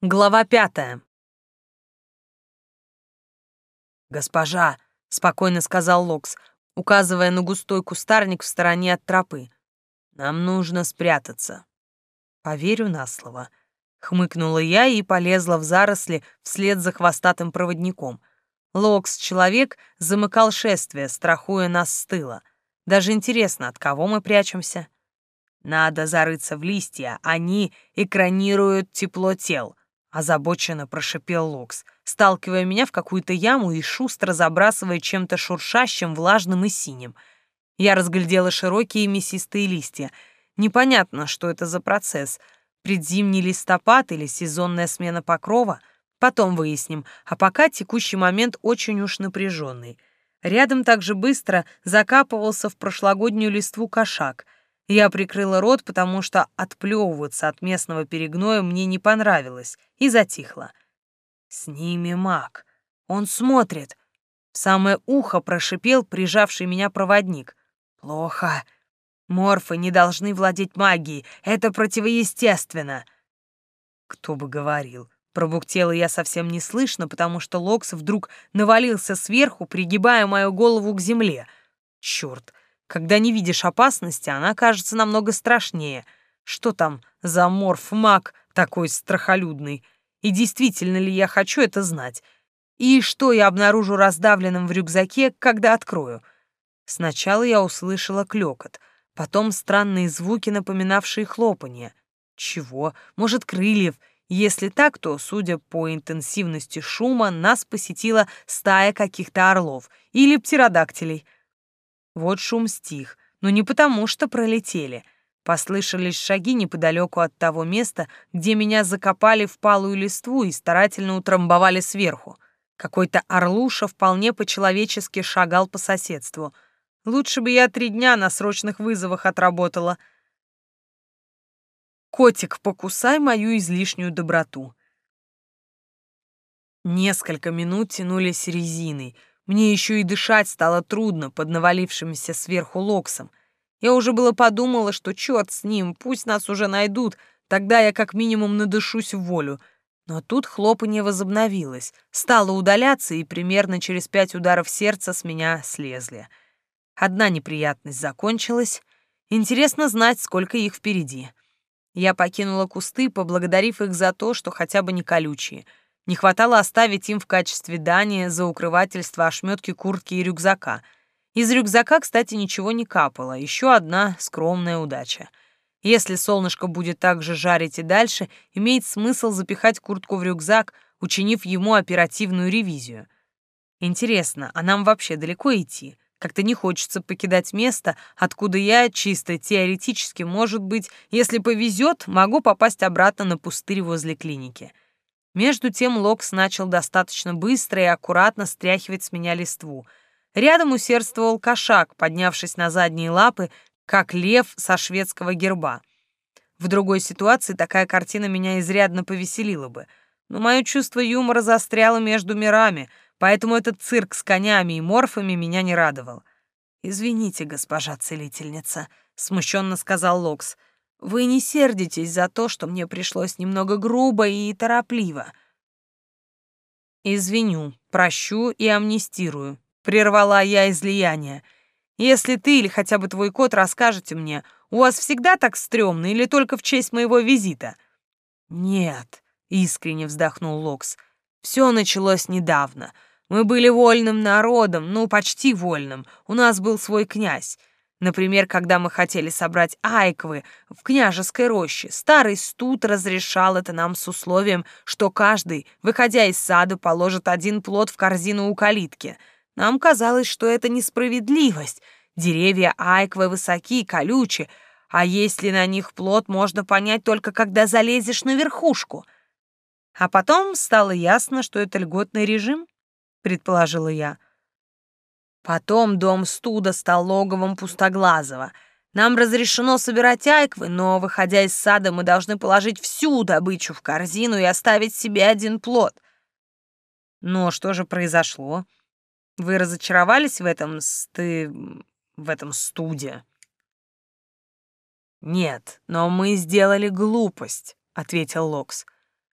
Глава пятая. «Госпожа», — спокойно сказал Локс, указывая на густой кустарник в стороне от тропы, — «нам нужно спрятаться». «Поверю на слово», — хмыкнула я и полезла в заросли вслед за хвостатым проводником. Локс, человек, замыкал шествие, страхуя нас с тыла. Даже интересно, от кого мы прячемся? Надо зарыться в листья, они экранируют тепло тел. Озабоченно прошипел Локс, сталкивая меня в какую-то яму и шустро забрасывая чем-то шуршащим, влажным и синим. Я разглядела широкие мясистые листья. Непонятно, что это за процесс. Предзимний листопад или сезонная смена покрова? Потом выясним. А пока текущий момент очень уж напряженный. Рядом также быстро закапывался в прошлогоднюю листву кошак — я прикрыла рот, потому что отплевываться от местного перегноя мне не понравилось, и затихла. «С ними маг. Он смотрит». В самое ухо прошипел прижавший меня проводник. «Плохо. Морфы не должны владеть магией. Это противоестественно». «Кто бы говорил». Пробуктела я совсем неслышно, потому что Локс вдруг навалился сверху, пригибая мою голову к земле. Черт, когда не видишь опасности, она кажется намного страшнее. Что там за морф-маг такой страхолюдный? И действительно ли я хочу это знать? И что я обнаружу раздавленным в рюкзаке, когда открою? Сначала я услышала клёкот, потом странные звуки, напоминавшие хлопанье. Чего? Может, крыльев? Если так, то, судя по интенсивности шума, нас посетила стая каких-то орлов или птеродактилей — вот шум стих, но не потому, что пролетели. Послышались шаги неподалеку от того места, где меня закопали в палую листву и старательно утрамбовали сверху. Какой-то орлуша вполне по-человечески шагал по соседству. Лучше бы я три дня на срочных вызовах отработала. Котик, покусай мою излишнюю доброту. Несколько минут тянулись резиной — мне еще и дышать стало трудно под навалившимся сверху локсом. Я уже было подумала, что черт с ним, пусть нас уже найдут, тогда я как минимум надышусь в волю. Но тут хлопанье возобновилось, стало удаляться, и примерно через пять ударов сердца с меня слезли. Одна неприятность закончилась. Интересно знать, сколько их впереди. Я покинула кусты, поблагодарив их за то, что хотя бы не колючие — не хватало оставить им в качестве дания за укрывательство ошметки куртки и рюкзака. Из рюкзака, кстати, ничего не капало. Еще одна скромная удача. Если солнышко будет так же жарить и дальше, имеет смысл запихать куртку в рюкзак, учинив ему оперативную ревизию. Интересно, а нам вообще далеко идти? Как-то не хочется покидать место, откуда я, чисто теоретически, может быть, если повезет, могу попасть обратно на пустырь возле клиники. Между тем Локс начал достаточно быстро и аккуратно стряхивать с меня листву. Рядом усердствовал кошак, поднявшись на задние лапы, как лев со шведского герба. В другой ситуации такая картина меня изрядно повеселила бы. Но мое чувство юмора застряло между мирами, поэтому этот цирк с конями и морфами меня не радовал. «Извините, госпожа целительница», — смущенно сказал Локс, — вы не сердитесь за то, что мне пришлось немного грубо и торопливо. Извиню, прощу и амнистирую. Прервала я излияние. Если ты или хотя бы твой кот расскажете мне, у вас всегда так стрёмно или только в честь моего визита? Нет, искренне вздохнул Локс. Все началось недавно. Мы были вольным народом, ну, почти вольным. У нас был свой князь. Например, когда мы хотели собрать айквы в княжеской роще, старый студ разрешал это нам с условием, что каждый, выходя из сада, положит один плод в корзину у калитки. Нам казалось, что это несправедливость. Деревья айквы высоки колючи, а если на них плод, можно понять только когда залезешь на верхушку. А потом стало ясно, что это льготный режим, предположила я. Потом дом студа стал логовом Пустоглазого. Нам разрешено собирать айквы, но, выходя из сада, мы должны положить всю добычу в корзину и оставить себе один плод. Но что же произошло? Вы разочаровались в этом сты... в этом студе? Нет, но мы сделали глупость, ответил Локс.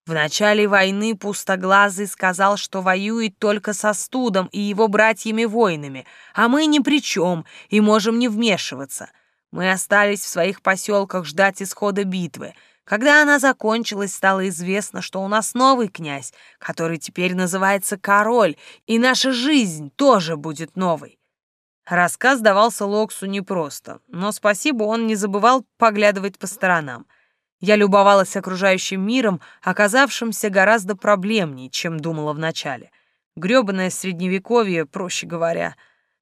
В начале войны Пустоглазый сказал, что воюет только со Студом и его братьями-воинами, а мы ни при чем и можем не вмешиваться. Мы остались в своих поселках ждать исхода битвы. Когда она закончилась, стало известно, что у нас новый князь, который теперь называется король, и наша жизнь тоже будет новой. Рассказ давался Локсу непросто, но спасибо он не забывал поглядывать по сторонам — я любовалась окружающим миром, оказавшимся гораздо проблемнее, чем думала вначале. Грёбаное средневековье, проще говоря.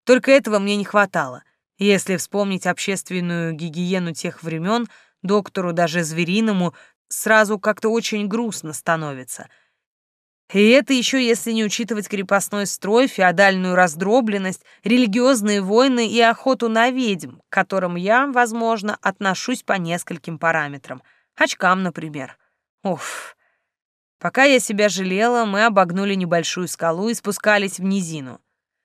Только этого мне не хватало. Если вспомнить общественную гигиену тех времен, доктору, даже звериному, сразу как-то очень грустно становится. И это еще если не учитывать крепостной строй, феодальную раздробленность, религиозные войны и охоту на ведьм, к которым я, возможно, отношусь по нескольким параметрам — Очкам, например. Уф. Пока я себя жалела, мы обогнули небольшую скалу и спускались в низину.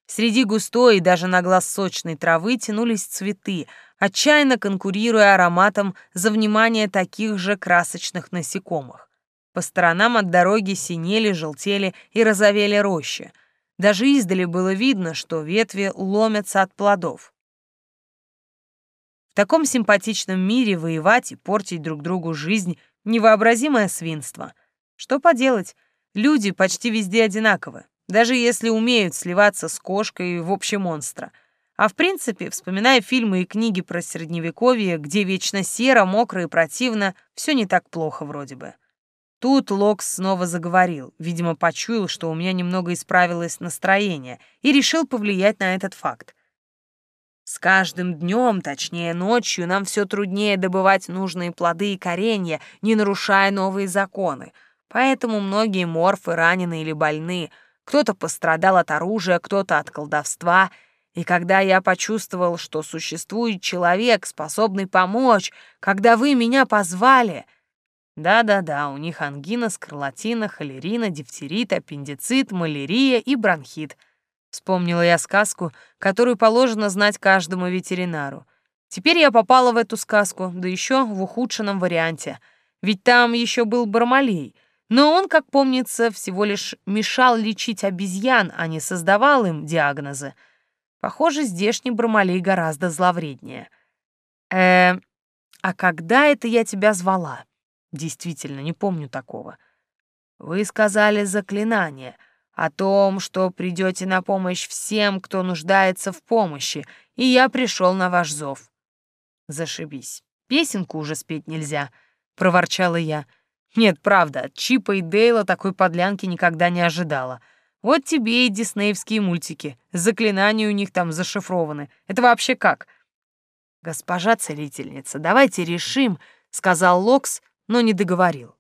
Среди густой и даже на глаз сочной травы тянулись цветы, отчаянно конкурируя ароматом за внимание таких же красочных насекомых. По сторонам от дороги синели, желтели и розовели рощи. Даже издали было видно, что ветви ломятся от плодов. В таком симпатичном мире воевать и портить друг другу жизнь — невообразимое свинство. Что поделать, люди почти везде одинаковы, даже если умеют сливаться с кошкой в общем монстра. А в принципе, вспоминая фильмы и книги про Средневековье, где вечно серо, мокро и противно, все не так плохо вроде бы. Тут Локс снова заговорил, видимо, почуял, что у меня немного исправилось настроение, и решил повлиять на этот факт. Каждым днем, точнее ночью, нам все труднее добывать нужные плоды и коренья, не нарушая новые законы. Поэтому многие морфы ранены или больны. Кто-то пострадал от оружия, кто-то от колдовства. И когда я почувствовал, что существует человек, способный помочь, когда вы меня позвали... Да-да-да, у них ангина, скарлатина, холерина, дифтерит, аппендицит, малярия и бронхит — Вспомнила я сказку, которую положено знать каждому ветеринару. Теперь я попала в эту сказку, да еще в ухудшенном варианте. Ведь там еще был Бармалей. Но он, как помнится, всего лишь мешал лечить обезьян, а не создавал им диагнозы. Похоже, здешний Бармалей гораздо зловреднее. Э, а когда это я тебя звала? Действительно, не помню такого. Вы сказали заклинание — о том, что придете на помощь всем, кто нуждается в помощи, и я пришел на ваш зов. Зашибись. Песенку уже спеть нельзя, проворчала я. Нет, правда, от Чипа и Дейла такой подлянки никогда не ожидала. Вот тебе и диснеевские мультики. Заклинания у них там зашифрованы. Это вообще как? Госпожа целительница, давайте решим, сказал Локс, но не договорил.